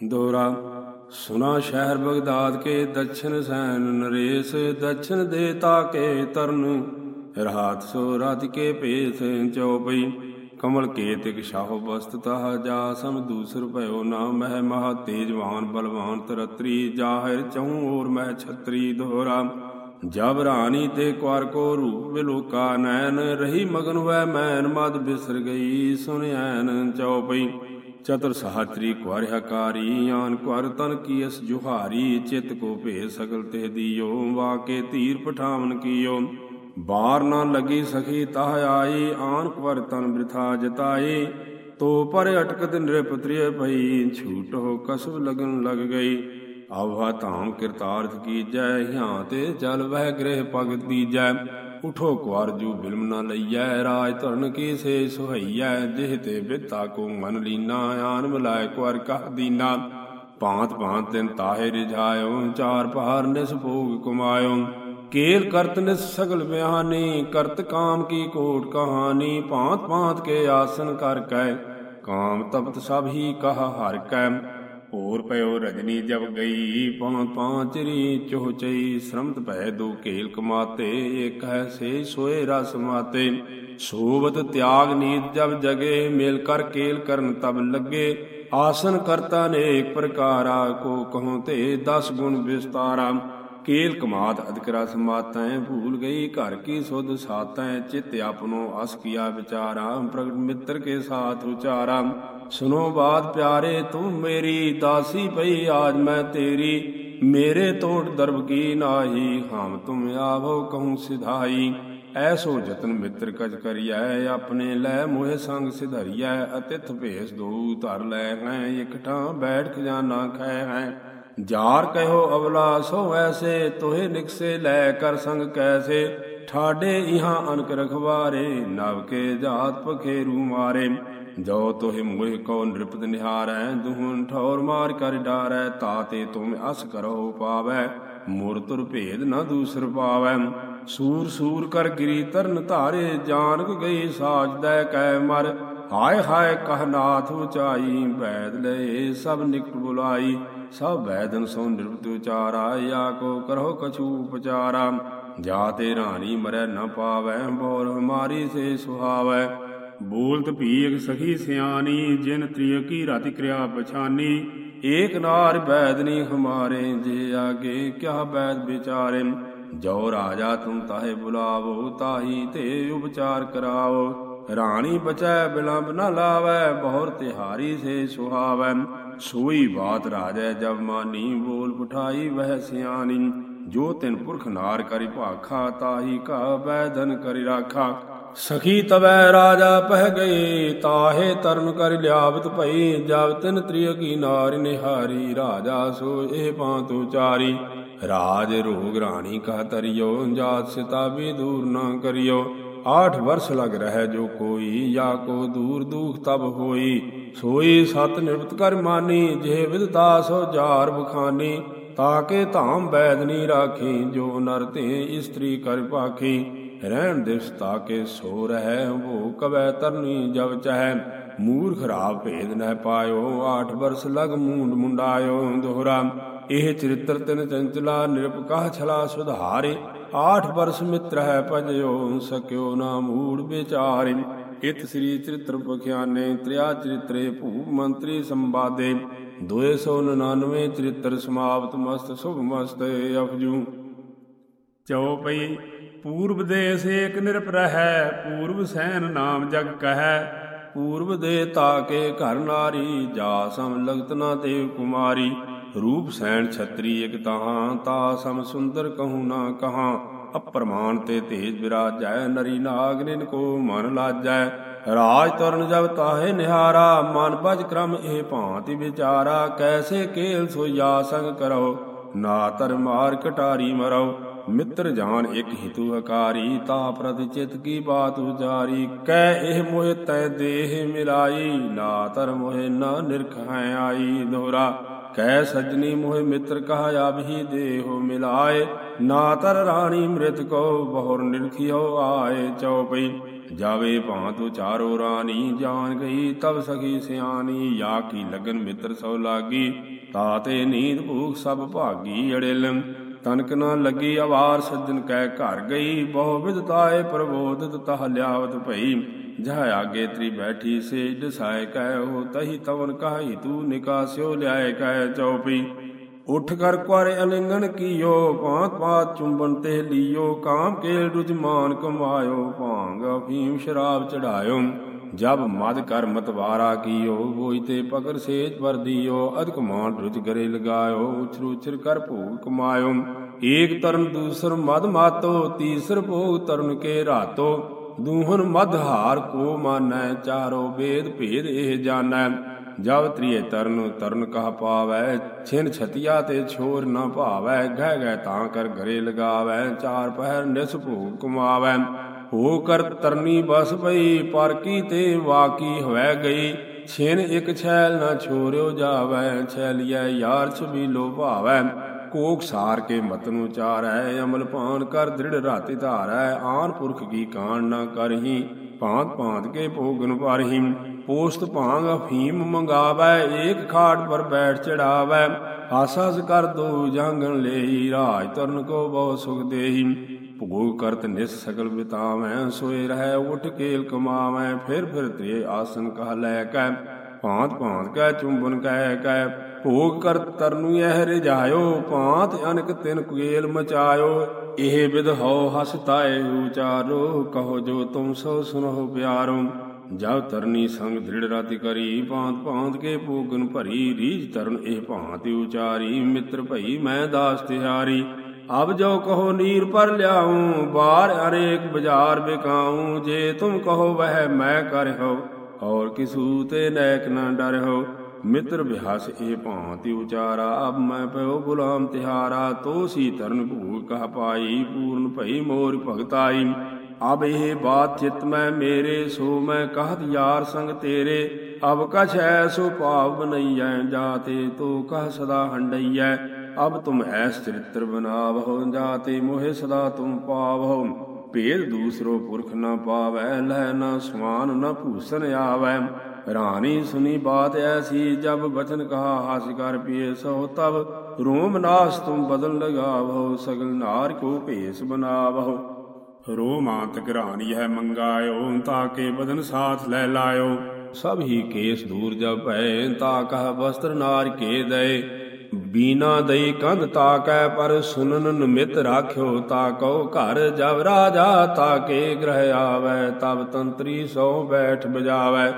ਦੋਰਾ ਸੁਨਾ ਸ਼ਹਿਰ ਬਗਦਾਦ ਕੇ ਦਛਨ ਸੈਨ, ਨਰੇਸ ਦਛਨ ਦੇ ਤਾਕੇ ਤਰਨ ਰਹਾਤ ਸੋ ਰਾਤ ਕੇ ਭੇਸ ਚਉਪਈ ਕਮਲ ਕੇ ਤਿਕ ਸ਼ਾਹ ਬਸਤ ਤਹ ਜਾ। ਸਮ ਦੂਸਰ ਭਇਓ ਨਾ ਮਹਿ ਮਹਾ ਤੇਜਵਾਨ ਬਲਵਾਨ ਤਰਤਰੀ, ਜਾਹਿਰ ਚਉ ਔਰ ਮਹਿ ਛਤਰੀ ਦੋਹਰਾ ਜਬ ਰਾਣੀ ਤੇ ਕੁਾਰ ਕੋ ਰੂਪ ਬਿਲੋਕਾ ਨੈਣ, ਰਹੀ ਮਗਨ ਵੈ ਮੈਨ ਮਦ ਬਿਸਰ ਗਈ ਸੁਨਿਆਨ ਚਉਪਈ ਚਤੁਰ ਸਹਾਤਰੀ ਕੁਾਰ ਹਕਾਰੀ ਆਨ ਕੁਾਰ ਤਨ ਕੀਸ ਜੁਹਾਰੀ, ਚਿਤ ਕੋ ਭੇ ਸਗਲ ਤੇ ਦੀਓ, ਵਾਕੇ ਧੀਰ ਪਠਾਵਨ ਕੀਓ। ਬਾਰ ਨਾ ਲਗੀ ਸਖੀ ਤਾਹ ਆਈ, ਆਨ ਕੁਾਰ ਤਨ ਬ੍ਰਿਥਾ ਜਤਾਈ। ਤੋ ਪਰ ਅਟਕਤ ਨਿਰਪਤ੍ਰਿਯ ਭਈ, ਛੂਟ ਹੋ ਕਸਬ ਲਗਨ ਲਗ ਗਈ। ਆਵਾ ਧਾਮ ਕਿਰਤਾਰਥ ਕੀਜੈ ਹਿਆਂ ਤੇ ਚਲ ਵਹਿ ਗ੍ਰਹਿ ਭਗਤ ਦੀਜੈ। ਉਠੋ ਕੁਾਰ ਜੂ ਬਿਲਮ ਨ ਲਈਐ, ਰਾਜ ਧਰਨ ਕੀ ਸੁਹਈਐ, ਜਿਹ ਤੇ ਬਿਤਾ ਕੋ ਮਨ ਲੀਨਾ, ਆਨ ਮਿਲਾਇ ਕੁਾਰ ਕਹ ਦੀਨਾ। ਭਾਂਤ ਭਾਂਤ ਤਿਨ ਤਾਹੇ ਰਿਝਾਇਓ, ਚਾਰ ਪਹਾਰ ਨਿਸ ਭੋਗ ਕਮਾਇਓ। ਕੇਲ ਕਰਤ ਨਿਸ ਸਗਲ ਬਿਆਨੀ, ਕਰਤ ਕਾਮ ਕੀ ਕੋਟ ਕਹਾਣੀ। ਭਾਂਤ ਭਾਂਤ ਕੇ ਆਸਨ ਕਰ ਕੈ, ਕਾਮ ਤਪਤ ਸਭ ਹੀ ਕਹ ਹਰ ਕੈ। ਹੋਰ ਪਇਓ ਰਜਨੀ ਜਬ ਗਈ ਪਾਂ ਪਾਂਚਰੀ ਚੋਚਈ ਸ਼ਰਮਤ ਭੈ ਦੋ ਕੇਲ ਕਮਾਤੇ, ਇਕ ਹੈ ਸੇ ਸੋਏ ਰਸ ਮਾਤੇ। ਸੋਵਤ ਤਿਆਗ ਨੀਤ ਜਬ ਜਗੇ, ਮੇਲ ਕਰ ਕੇਲ ਕਰਨ ਤਬ ਲੱਗੇ। ਆਸਨ ਕਰਤਾ ਨੇਕ ਪ੍ਰਕਾਰਾ, ਕੋ ਕਹਉ ਤੇ 10 ਗੁਣ ਵਿਸਤਾਰਾ। ਕੇਲ ਕਮਾਤ ਅਧਿਕਰਾ ਸਮਾਤੈ ਭੂਲ ਗਈ ਘਰ ਕੀ ਸੁਧ ਸਾਤੈ ਚਿਤ ਆਪਨੋ ਅਸ ਕੀਆ ਵਿਚਾਰਾ, ਪ੍ਰਗਟ ਮਿੱਤਰ ਕੇ ਸਾਥ ਉਚਾਰਾ। ਸੁਨੋ ਬਾਤ ਪਿਆਰੇ, ਤੂੰ ਮੇਰੀ ਦਾਸੀ ਪਈ, ਆਜ ਮੈਂ ਤੇਰੀ, ਮੇਰੇ ਤੋੜ ਦਰਬ ਕੀ ਨਾਹੀ, ਹਮ ਤੁਮ ਆਵੋ ਕਹੂੰ ਸਿਧਾਈ। ਐਸੋ ਜਤਨ ਮਿੱਤਰ ਕਜ ਕਰੀਐ, ਆਪਣੇ ਲੈ ਮੋਹਿ ਸੰਗ ਸਿਧਰੀਐ, ਅਤਿਥ ਭੇਸ ਦੋ ਧਰ ਲੈ ਹੈ, ਇਕਠਾ ਬੈਠ ਖਜ਼ਾਨਾ ਖੈ ਹੈ। ਜਾਰ ਕਹਿਓ ਅਵਲਾ ਸੋ ਐਸੇ ਤੋਹੇ ਨਿਕਸੇ ਲੈ ਕਰ ਸੰਗ ਕੈਸੇ ਠਾਡੇ ਇਹਾਂ ਅਨਕ ਰਖਵਾਰੇ ਨਵ ਕੇ ਜਾਤ ਪਖੇਰੂ ਮਾਰੇ ਜੋ ਤੋਹਿ ਮੋਹਿ ਕੋ ਨਿਰਪਤ ਨਿਹਾਰੈ ਦੁਹਨ ਠੌਰ ਮਾਰ ਕਰ ਡਾਰੈ ਤਾਤੇ ਤੁਮ ਅਸ ਕਰੋ ਪਾਵੈ ਮੁਰ ਤੁਰ ਭੇਦ ਨਾ ਦੂਸਰ ਪਾਵੈ ਸੂਰ ਸੂਰ ਕਰ ਗਿਰੀ ਤਰਨ ਧਾਰੇ ਜਾਨਕ ਗਈ ਸਾਜਦੈ ਕੈ ਮਰ ਹਾਏ ਹਾਏ ਕਹ ਨਾਥ ਉਚਾਈ, ਬੈਦ ਲਏ ਸਭ ਨਿਕਟ ਬੁਲਾਈ, ਸਭ ਬੈਦਨ ਸੋ ਨਿਰਪਤ ਉਚਾਰਾ, ਯਾ ਕੋ ਕਰੋ ਕਛੂ ਉਪਚਾਰਾ। ਜਾ ਤੇ ਰਾਣੀ ਮਰੈ ਨ ਪਾਵੈ ਬੋਰ ਹਮਾਰੀ ਸੇ ਸੁਹਾਵੈ। ਬੋਲਤ ਭੀਖ ਸਖੀ ਸਿਆਣੀ, ਜਿਨ ਤ੍ਰਿਯ ਰਤਿ ਰਾਤਿ ਕਿਰਿਆ ਪਛਾਨੀ। ਏਕ ਨਾਰ ਬੈਦਨੀ ਹਮਾਰੇ, ਜੇ ਆਗੇ ਕਿਆ ਬੈਦ ਵਿਚਾਰੇ। ਜੋ ਰਾਜਾ ਤੁਮ ਤਾਹੇ ਬੁਲਾਵੋ, ਤਾਹੀ ਤੇ ਉਪਚਾਰ ਕਰਾਓ ਰਾਣੀ ਬਚੈ ਬਿਲੰਬ ਨ ਲਾਵੈ, ਬਹੁਰ ਤਿਹਾਰੀ ਸੇ ਸੁਹਾਵੈ। ਸੋਈ ਬਾਤ ਰਾਜੈ, ਜਬ ਮਾਨੀ ਬੋਲ ਪਠਾਈ, ਵਹਿ ਸਿਆਣੀ। ਜੋ ਤਿਨ ਪੁਰਖ ਨਾਰ ਕਰਿ ਭਾਖਾ, ਤਾਹੀ ਕਾ ਬੈਦਨ ਕਰਿ ਰਾਖਾ। ਸਖੀ ਤਵੈ ਰਾਜਾ ਪਹਿ ਗਈ, ਤਾਹੇ ਤਰਨ ਕਰ ਲਿਆਵਤ ਭਈ। ਜਬ ਤਿਨ ਤ੍ਰਿਯ ਕੀ ਨਾਰ ਨਿਹਾਰੀ, ਰਾਜਾ ਸੋ ਇਹ ਪਾਂਤ ਉਚਾਰੀ। ਰਾਜ ਰੋਗ ਰਾਣੀ ਕਾ ਤਰਿਓ ਜਾਤ ਸਿਤਾ ਵੀ ਦੂਰ ਨਾ ਕਰਿਓ। ਆਠ ਵਰਸ ਲਗ ਰਹਿ ਜੋ ਕੋਈ ਜਾਂ ਕੋ ਦੂਰ ਦੁਖ ਤਬ ਹੋਈ। ਸੋਈ ਸਤ ਨਿਰਪਤ ਕਰ ਮਾਨੀ, ਜੇ ਵਿਦਤਾ ਸੋ ਜਾਰ ਬਖਾਨੀ। ਤਾਕੇ ਧਾਮ ਬੈਦਨੀ ਰਾਖੀ, ਜੋ ਨਰ ਤੇ ਇਸਤਰੀ ਕਰ ਪਾਖੀ। ਰਹਿਣ ਦਿਵਸ ਤਾਕੇ ਸੋ ਰਹਿ ਉਹ ਕਵੈ ਤਰਨੀ ਜਬ ਚਹੈ। ਮੂਰ ਖਰਾਬ ਭੇਦ ਨਹਿ ਪਾਇਓ, ਆਠ ਵਰਸ ਲਗ ਮੂੰਡ ਮੁੰਡਾਇਓ ਦੋਹਰਾ। ਇਹ ਚਰਿਤਰ ਤਿਨ ਚੰਚਲਾ ਨਿਰਪਕਾਹ ਛਲਾ ਸੁਧਾਰੇ। ਆਠ ਬਰਸ ਮਿੱਤਰ ਹੈ ਭਜਿਓ ਸਕਿਓ ਨਾ ਮੂੜ ਵਿਚਾਰਿ। ਇਤ ਸ੍ਰੀ ਚਰਿਤ੍ਰ ਪਖਿਆਨੇ, ਤ੍ਰਿਆ ਚਰਿਤਰੇ ਭੂਪ ਮੰਤਰੀ ਸੰਵਾਦੇ। 299 ਚਰਿਤ੍ਰ ਸਮਾਪਤ ਮਸਤ, ਸੁਭ ਮਸਤ ਅਫਜੂ ਚਉਪਈ ਪੂਰਬ ਦੇਸ ਏਕ ਨਿਰਪ ਰਹੈ, ਪੂਰਬ ਸੈਨ ਨਾਮ ਜਗ ਕਹੈ। ਪੂਰਬ ਦੇ ਤਾਕੇ ਘਰ ਨਾਰੀ, ਜਾ ਸਮ ਲਗਤ ਨਾ ਦੇਵ ਕੁਮਾਰੀ। ਰੂਪ ਸੈਣ ਛਤਰੀ ਇਕ ਤਾਹਾਂ, ਤਾ ਸਮ ਸੁੰਦਰ ਕਹੂ ਨਾ ਕਹਾ। ਅਪਰਮਾਨ ਤੇ ਤੇਜ ਵਿਰਾਜੈ ਨਰੀ ਨਾਗ ਨਿਨ ਕੋ ਮਨ ਲਾਜੈ। ਰਾਜ ਤਰਨ ਜਬ ਤਾਹੇ ਨਿਹਾਰਾ, ਮਨ ਬਜ ਕ੍ਰਮ ਇਹ ਭਾਂति ਵਿਚਾਰਾ। ਕੈਸੇ ਕੇਲ ਸੋਇਆ ਸੰਗ ਕਰੋ, ਨਾ ਤਰ ਮਾਰ ਕਟਾਰੀ ਮਰੋ। ਮਿੱਤਰ ਜਾਨ ਇਕ ਹਿਤੂ ਹਕਾਰੀ, ਤਾ ਪ੍ਰਤਿ ਚਿਤ ਕੀ ਬਾਤ ਉਚਾਰੀ ਕਹਿ ਇਹ ਮੋਹਿ ਤੈ ਦੇਹ ਮਿਲਾਈ, ਨਾ ਤਰ ਮੋਹਿ ਨਾ ਨਿਰਖ ਹੈ ਆਈ ਦੋਹਰਾ। ਕਹਿ ਸਜਣੀ ਮੋਹਿ ਮਿੱਤਰ ਕਹਾ ਆਭੀ ਦੇਹੋ ਮਿਲਾਏ। ਨਾ ਤਰ ਰਾਣੀ ਮ੍ਰਿਤ ਕੋ ਬਹੁਰ ਨਿਰਖਿਓ ਆਏ ਚਉਪਈ ਜਾਵੇ ਭਾਂਤ ਉਚਾਰੋ ਰਾਣੀ ਜਾਣ ਗਈ ਤਬ ਸਖੀ ਸਿਆਣੀ। ਯਾ ਕੀ ਲਗਨ ਮਿੱਤਰ ਸੋ ਲਾਗੀ ਤਾਤੇ ਨੀਂਦ ਭੂਖ ਸਭ ਭਾਗੀ ਅੜਿਲ। ਤਨਕ ਨਾ ਲੱਗੀ ਅਵਾਰ ਸੱਜਣ ਕਹਿ ਘਰ ਗਈ, ਬਹੁ ਵਿਦਤਾਏ ਪ੍ਰਬੋਧਿਤ ਤਹ ਲਿਆਵਤ ਭਈ। ਜਹ ਆਗੇ ਤਰੀ ਬੈਠੀ ਸੇ ਦਸਾਇ ਕਹਿ ਤਹੀ ਤਵਨ ਕਹੀ, ਤੂ ਨਿਕਾਸਿਓ ਲਿਆਏ ਕਹਿ ਚਉਪੀ। ਉਠ ਕਰ ਕੁਾਰੇ ਅਲਿੰਗਨ ਕੀਓ, ਪਾਤ ਪਾਤ ਚੁੰਬਨ ਤੇ ਲੀਓ, ਕਾਮ ਕੇਲ ਰੁਜਮਾਨ ਕਮਾਇਓ, ਭਾਂਗ ਅਫੀਮ ਸ਼ਰਾਬ ਚੜਾਇਓ। ਜਬ ਮਦ ਕਰ ਮਤਵਾਰਾ ਕੀਓ ਹੋਈ ਤੇ ਪਕਰ ਸੇਜ ਵਰਦੀਓ ਅਧਿਕ ਮਾਨ ਰੁਜ ਗਰੇ ਲਗਾਇਓ, ਉਛਰ ਉਛਰ ਕਰ ਭੋਗ ਕਮਾਇਓ। ਏਕ ਤਰਨ ਦੂਸਰ ਮਦ ਮਾਤੋ, ਤੀਸਰ ਭੋਗ ਤਰਨ ਕੇ ਰਾਤੋ। ਦੂਹਨ ਮਦ ਹਾਰ ਕੋ ਮਾਨੈ, ਚਾਰੋ ਵੇਦ ਭੇਦ ਇਹ ਜਾਣੈ। ਜਬ ਤ੍ਰਿਏ ਤਰਨ ਤਰਨ ਕਹ ਪਾਵੈ, ਛਿਨ ਛਤਿਆ ਤੇ ਛੋਰ ਨਾ ਭਾਵੈ, ਗਹਿ ਗਹਿ ਤਾਂ ਕਰ ਘਰੇ ਲਗਾਵੈ, ਚਾਰ ਪਹਿਰ ਨਿਸ ਭੋਗ ਕਮਾਵੈ। ਹੋ ਕਰ ਤਰਨੀ ਬਸ ਪਈ, ਪਰ ਕੀ ਤੇ ਵਾਕੀ ਹੋਇ ਗਈ। ਛਿਨ ਇੱਕ ਛੈਲ ਨਾ ਛੋਰਿਓ ਜਾਵੈ ਛੈਲਿਐ ਯਾਰ ਛਬੀ ਭਾਵੈ। ਕੋਕ ਸਾਰ ਕੇ ਮਤ ਨੂੰ ਚਾਰੈ, ਅਮਲ ਭਾਨ ਕਰ ਦ੍ਰਿੜ ਰਾਤੀ ਧਾਰੈ। ਆਨ ਪੁਰਖ ਕੀ ਕਾਣ ਨਾ ਕਰਹੀ, ਭਾਂਤ ਭਾਂਤ ਕੇ ਭੋਗਨ ਪਰਹੀ ਪੋਸਤ ਭਾਂਗ ਅਫੀਮ ਮੰਗਾਵੈ, ਏਕ ਖਾਟ ਪਰ ਬੈਠ ਚੜਾਵੈ। ਆਸਾਸ ਕਰ ਦੋ ਜਾਂਗਣ ਲਈ, ਰਾਜ ਤਰਨ ਕੋ ਬਹੁ ਸੁਖ ਦੇਹੀ। ਭੋਗ ਕਰਤ ਨਿਸ ਸਗਲ ਬਿਤਾਵੈ, ਸੋਏ ਰਹਿ ਉਠ ਕੇਲ ਕਮਾਵੈ, ਫਿਰ ਫਿਰ ਤੇ ਆਸਨ ਕਹ ਲੈ ਕੈ, ਭਾਂਤ ਭਾਂਤ ਕੈ, ਚੁੰਬਨ ਕਹਿ ਕੈ। ਭੋਗ ਕਰ ਤਰਨੂ ਇਹ ਰਜਾਇਓ, ਭਾਂਤ ਅਨਕ ਤਿਨ ਕੁਏਲ ਮਚਾਇਓ। ਇਹ ਵਿਦ ਹਉ ਹਸਤਾਏ ਉਚਾਰੋ, ਕਹੋ ਜੋ ਤੁਮ ਸੋ ਸੁਨੋ ਪਿਆਰੋ। ਜਬ ਤਰਨੀ ਸੰਗ ਦ੍ਰਿੜ ਰਾਤੀ ਕਰੀ, ਭਾਂਤ ਭਾਂਤ ਕੇ ਭੋਗਨ ਭਰੀ ਰੀਜ ਤਰਨ ਇਹ ਭਾਂਤ ਉਚਾਰੀ, ਮਿੱਤਰ ਭਈ ਮੈਂ ਦਾਸ ਤਿਹਾਰੀ। ਅਬ ਜੋ ਕਹੋ ਨੀਰ ਪਰ ਲਿਆਉ, ਬਾਰ ਅਨੇਕ ਬਾਜ਼ਾਰ ਬਿਕਾਉ ਜੇ ਤੁਮ ਕਹੋ ਵਹਿ ਮੈਂ ਕਰਹੁ ਔਰ ਕਿਸੂ ਤੇ ਨੈਕ ਨਾ ਡਰਹੁ ਮਿੱਤਰ ਬਿਹਾਸ ਇਹ ਭਾਂਤੀ ਉਚਾਰਾ, ਅਬ ਮੈਂ ਪਇਓ ਗੁਲਾਮ ਤਿਹਾਰਾ ਤੋ ਸੀ ਤਰਨ ਭੂਲ ਕਹ ਪਾਈ, ਪੂਰਨ ਭਈ ਮੋਰ ਭਗਤਾਈ। ਅਬ ਇਹ ਬਾਤ ਚਿਤ ਮੈਂ ਮੇਰੇ, ਸੋ ਮੈਂ ਕਹਤ ਯਾਰ ਸੰਗ ਤੇਰੇ। ਅਬ ਕਛ ਐਸੋ ਭਾਵ ਬਨਈਐ ਜਾਤੇ ਤੋ ਕਹ ਸਦਾ ਹੰਡਈਐ ਅਬ ਤੁਮ ਐਸ ਚਰਿਤ੍ਰ ਬਨਾਵਹੁ ਜਾਤੇ ਮੋਹਿ ਸਦਾ ਤੁਮ ਪਾਵਹੁ। ਭੇਦ ਦੂਸਰੋ ਪੁਰਖ ਨਾ ਪਾਵੈ ਲੈ ਨਾ ਸਮਾਨ ਨਾ ਭੂਸਨ ਆਵੈ। ਰਾਣੀ ਸੁਨੀ ਬਾਤ ਐਸੀ, ਜਬ ਬਚਨ ਕਹਾ ਹਾਸ ਕਰ ਪੀਏ ਸੋ ਤਬ। ਰੋਮ ਨਾਸ ਤੁਮ ਬਦਲ ਲਗਾਵੋ ਸਗਲ ਨਾਰ ਕੋ ਭੇਸ ਰੋ ਮਾਤ ਰਾਣੀ ਹੈ ਮੰਗਾਇਓ ਤਾਕੇ ਬਦਨ ਸਾਥ ਲੈ ਲਾਇਓ। ਸਭ ਹੀ ਕੇਸ ਦੂਰ ਜਬ ਭੈ ਤਾ ਕਹ ਵਸਤਰ ਨਾਰ ਕੇ ਦਏ। ਬੀਨਾ ਦਈ ਕੰਧ ਤਾਕੈ ਪਰ ਸੁਨਨ ਨਿਮਿਤ ਰਾਖਿਓ ਤਾਕੋ ਘਰ ਜਬ ਰਾਜਾ ਤਾਕੇ ਗ੍ਰਹਿ ਆਵੈ, ਤਬ ਤੰਤਰੀ ਸੋ ਬੈਠ ਬਜਾਵੈ।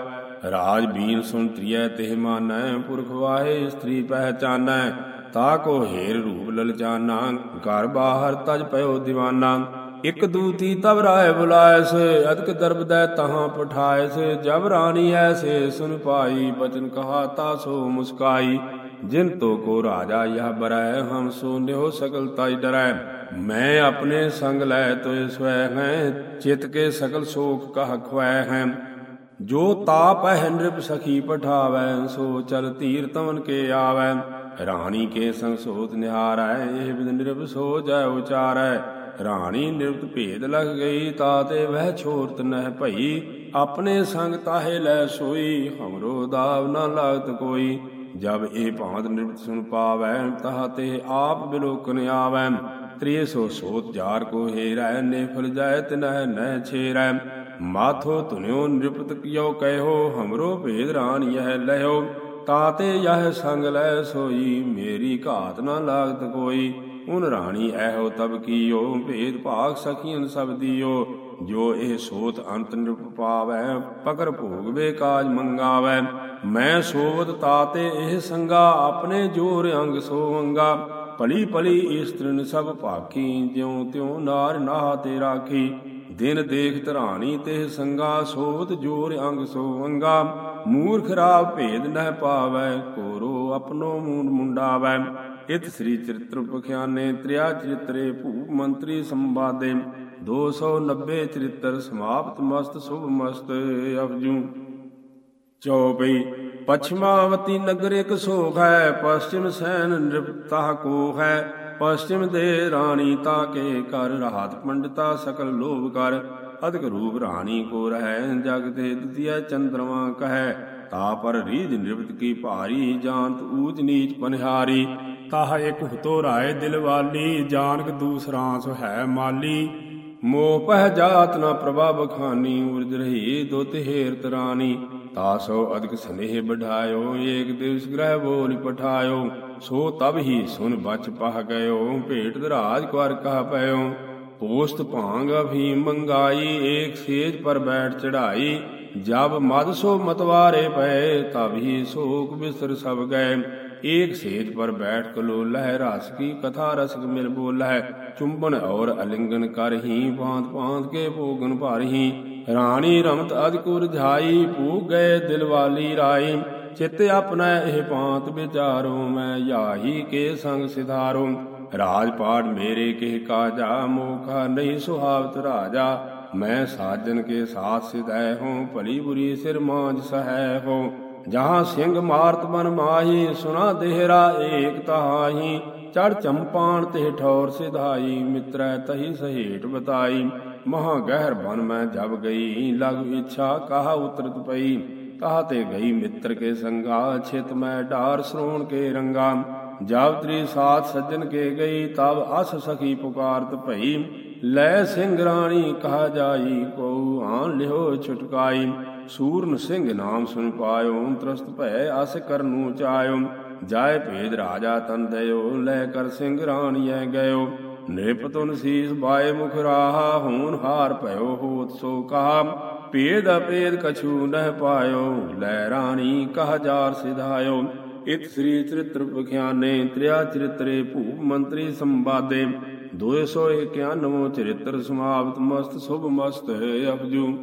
ਰਾਜ ਬੀਨ ਸੁਨ ਤ੍ਰਿਐ, ਤਿਹ ਮਾਨੈ, ਪੁਰਖ ਵਾਹੇ ਇਸਤਰੀ ਪਹਿਚਾਨੈ। ਤਾ ਕੋ ਰੂਪ ਲਲਚਾਨਾ, ਘਰ ਬਾਹਰ ਤਜ ਪਇਓ ਦੀਵਾਨਾ। ਇਕ ਦੂਤੀ ਤਬ ਰਾਏ ਬੁਲਾਇਸ ਅਦਕ ਦਰਬ ਤਹਾਂ ਪਠਾਇਸ ਜਬ ਰਾਣੀ ਐਸੇ, ਸੁਨ ਪਾਈ ਬਚਨ ਕਹਾ ਤਾ ਸੋ ਮੁਸਕਾਈ। ਜਿਨ ਤੋ ਕੋ ਰਾਜਾ ਯਹ ਬਰੈ, ਹਮ ਸੋ ਨਿਹੋ ਸਕਲ ਤਜ ਡਰੈ। ਮੈਂ ਆਪਣੇ ਸੰਗ ਲੈ ਤੋਇ ਸਵੈ ਹੈ, ਚਿਤ ਕੇ ਸਕਲ ਸੋਖ ਕਹ ਖਵੈ ਹੈ। ਜੋ ਤਾਪ ਹੈ ਨਿਰਭ ਸਖੀ ਪਠਾਵੈ, ਸੋ ਚਲ ਧੀਰ ਤਵਨ ਕੇ ਆਵੈ। ਰਾਣੀ ਕੇ ਸੰਗ ਸੋਤ ਨਿਹਾਰੈ, ਇਹ ਬਿਦ ਨਿਰਭ ਸੋ ਜੈ ਉਚਾਰੈ। ਰਾਣੀ ਨਿਰਭਤ ਭੇਦ ਲਗ ਗਈ ਤਾਤੇ ਵਹਿ ਛੋਰਤ ਨਹਿ ਭਈ। ਆਪਣੇ ਸੰਗ ਤਾਹੇ ਲੈ ਸੋਈ, ਹਮਰੋ ਦਾਵ ਨਾ ਲਾਗਤ ਕੋਈ। ਜਬ ਇਹ ਭਾਂਤ ਨਿਰਭਤ ਸੁਨ ਪਾਵੈ ਤਹ ਤੇ ਆਪ ਬਿਲੋਕਨ ਆਵੈ। ਤ੍ਰਿਏ ਸੋ ਸੋਤ ਜਾਰ ਕੋ ਹੇਰੈ ਨੇ ਫਲ ਜਾਏ ਤਿਨਹਿ ਨਹਿ ਛੇਰੈ। ਮਾਥੋ ਧੁਨਿਓ ਨਿਰਪਤ ਕਿਉ ਕਹਿਓ, ਹਮਰੋ ਭੇਦ ਰਾਨ ਯਹ ਲਹਿਓ। ਤਾਤੇ ਯਹ ਸੰਗ ਲੈ ਸੋਈ, ਮੇਰੀ ਘਾਤ ਨਾ ਲਾਗਤ ਕੋਈ। ਉਨ ਰਾਣੀ ਐਹੋ ਤਬ ਕੀਓ, ਭੇਦ ਭਾਗ ਸਖੀਨ ਸਭ ਦੀਓ। ਜੋ ਇਹ ਸੋਤ ਅੰਤ ਨਿਰਪ ਪਾਵੈ, ਪਕਰ ਭੋਗਵੇ ਕਾਜ ਮੰਗਾਵੈ। ਮੈਂ ਸੋਵਤ ਤਾਤੇ ਇਹ ਸੰਗਾ, ਆਪਣੇ ਜੋਰ ਅੰਗ ਸੋ ਅੰਗਾ। ਭਲੀ ਭਲੀ ਇਸਤਰਨ ਸਭ ਭਾਕੀ, ਜਿਉ ਤਿਉ ਨਾਰ ਨਾਹ ਤੇ ਰਾਖੀ। ਦਿਨ ਦੇਖ ਧਰਾਣੀ ਤੇ ਸੰਗਾ, ਸੋਵਤ ਜੋਰ ਅੰਗ ਸੋ ਅੰਗਾ। ਮੂਰਖ ਰਾਵ ਭੇਦ ਨਹਿ ਪਾਵੈ, ਕੋਰੋ ਆਪਣੋ ਮੂੰਡ ਮੁੰਡਾਵੈ। ਇਤ ਸ੍ਰੀ ਚਰਿਤ੍ਰ ਪਖਿਆਨੇ ਤ੍ਰਿਆ ਚਰਿਤਰੇ ਭੂਪ ਮੰਤਰੀ ਸੰਵਾਦੇ। 290 ਚਰਿਤ੍ਰ ਸਮਾਪਤ ਮਸਤ, ਸੁਭ ਮਸਤ ਅਵਜੂ। ਚੌਪਈ ਪਛਮਾਵਤੀ ਨਗਰ ਇਕ ਸੋਖ ਹੈ ਪશ્ਚਿਮ ਸੈਨ ਨਿਰਪਤਾ ਕੋ ਹੈ। ਪશ્ਚਿਮ ਦੇ ਰਾਣੀ ਤਾ ਕੇ ਕਰ ਰਾਤ ਪੰਡਤਾ ਸਕਲ ਲੋਭ ਕਰ। ਅਧਿਕ ਰੂਪ ਰਾਣੀ ਕੋ ਰਹਿ, ਜਗ ਤੇ ਦੁਤੀਆ ਚੰਦਰਮਾ ਕਹੈ। ਤਾ ਪਰ ਰੀਜ ਨਿਰਵਤ ਕੀ ਭਾਰੀ ਜਾਨਤ ਊਚ ਨੀਚ ਪਨਿਹਾਰੀ। ਤਾਹ ਇਕ ਹੁਤੋ ਰਾਏ ਦਿਲ ਵਾਲੀ ਜਾਨਕ ਦੂਸਰਾ ਸੋ ਹੈ ਮਾਲੀ। ਮੋਹ ਪਹਿ ਜਾਤ ਨਾ ਪ੍ਰਭਾ ਬਖਾਨੀ, ਉਰਜ ਰਹੀ ਦੁਤ ਹੇਰਤ ਰਾਣੀ ਤਾਸੋ ਅਧਿਕ ਸਨੇਹ ਬਢਾਇਓ ਏਕ ਦਿਵਸ ਗ੍ਰਹਿ ਬੋਲ ਪਠਾਇਓ। ਸੋ ਤਬ ਹੀ ਸੁਨ ਬਚ ਪਹ ਗਇਓ, ਭੇਟ ਦਰਾਜ ਕਰ ਕਹ ਪਇਓ। ਪੋਸਤ ਭਾਂਗ ਅਭੀ ਮੰਗਾਈ, ਏਕ ਸੇਜ ਪਰ ਬੈਠ ਚੜਾਈ ਜਬ ਮਦ ਸੋ ਮਤਵਾਰੇ ਪਏ, ਤਬ ਹੀ ਸੋਕ ਬਿਸਰ ਸਭ ਗਏ। ਏਕ ਸੇਜ ਪਰ ਬੈਠ ਕਲੋ ਲਹਿ ਰਸ ਕੀ ਕਥਾ ਰਸਕ ਮਿਲ ਬੋਲਹਿ ਚੁੰਬਨ ਔਰ ਅਲਿੰਗਨ ਕਰਹੀ ਬਾਂਧ ਬਾਂਧ ਕੇ ਭੋਗਨ ਭਰਹੀ ਰਾਣੀ ਰਮਤ ਅਦਕੁਰ ਝਾਈ ਭੂਗ ਗਏ ਦਿਲ ਵਾਲੀ ਰਾਈ ਚਿੱਤ ਆਪਣਾ ਇਹ ਪਾਂਤ ਵਿਚਾਰੋ ਮੈਂ ਯਾਹੀ ਕੇ ਸੰਗ ਸਿਧਾਰੋ ਰਾਜ ਪਾੜ ਮੇਰੇ ਕੇ ਕਾਜਾ ਮੋਖਾ ਨਹੀਂ ਸੁਹਾਵਤ ਰਾਜਾ ਮੈਂ ਸਾਜਨ ਕੇ ਸਾਥ ਸਿਧੈ ਹੂੰ ਭਲੀ ਬੁਰੀ ਸਿਰ ਮਾਂਜ ਸਹੈ ਹੋ ਜਹਾਂ ਸਿੰਘ ਮਾਰਤ ਬਨ ਮਾਹੀ ਸੁਨਾ ਦੇਹਰਾ ਏਕ ਤਹਾਹੀ। ਚੜ ਚੰਪਾਣ ਤੇ ਠੌਰ ਸਿਧਾਈ, ਮਿੱਤਰੈ ਤਹੀ ਸਹੇਟ ਬਤਾਈ। ਮਹਾ ਗਹਿਰ ਬਨ ਮੈਂ ਜਬ ਗਈ, ਲਗ ਇੱਛਾ ਕਹਾ ਉਤਰਤ ਪਈ। ਕਹਾ ਤੇ ਗਈ ਮਿੱਤਰ ਕੇ ਸੰਗਾ, ਛਿਤ ਮੈਂ ਡਾਰ ਸਰੋਣ ਕੇ ਰੰਗਾ। ਜਬ ਤ੍ਰੀ ਸਾਥ ਸੱਜਣ ਕੇ ਗਈ, ਤਬ ਅਸ ਸਖੀ ਪੁਕਾਰਤ ਭਈ। ਲੈ ਸਿੰਘ ਰਾਣੀ, ਕਹਾ ਜਾਈ ਕੋ ਆਨ ਲਿਓ ਛੁਟਕਾਈ। ਸੂਰਨ ਸਿੰਘ ਨਾਮ ਸੁਨ ਪਾਇਓ ਤਰਸਤ ਭੈ ਅਸ ਕਰਨੂ ਚਾਇਓ। ਜਾਏ ਭੇਦ ਰਾਜਾ ਤਨ ਦਇਓ ਲੈ ਕਰ ਸਿੰਘ ਰਾਣੀਐ ਗਇਓ। ਨਿਰਪਤੁਨ ਸੀਸ ਬਾਏ ਮੁਖ ਰਾਹਾ ਹੂਨ ਹਾਰ ਭਇਓ ਹੋਤ ਸੋ ਕਹਾ। ਭੇਦ ਅਪੇਦ ਕਛੂ ਨਹਿ ਪਾਇਓ, ਲੈ ਰਾਣੀ ਕਹ ਜਾਰ ਸਿਧਾਇਓ। ਇਤ ਸ੍ਰੀ ਚਰਿਤ੍ਰ ਬਖਿਆਨੇ ਤ੍ਰਿਆ ਚਰਿਤਰੇ ਭੂਪ ਮੰਤਰੀ ਸੰਵਾਦੇ। 291 ਚਰਿਤ੍ਰ ਸਮਾਪਤ ਮਸਤ, ਸੁਭ ਮਸਤ ਅਪਜੂ।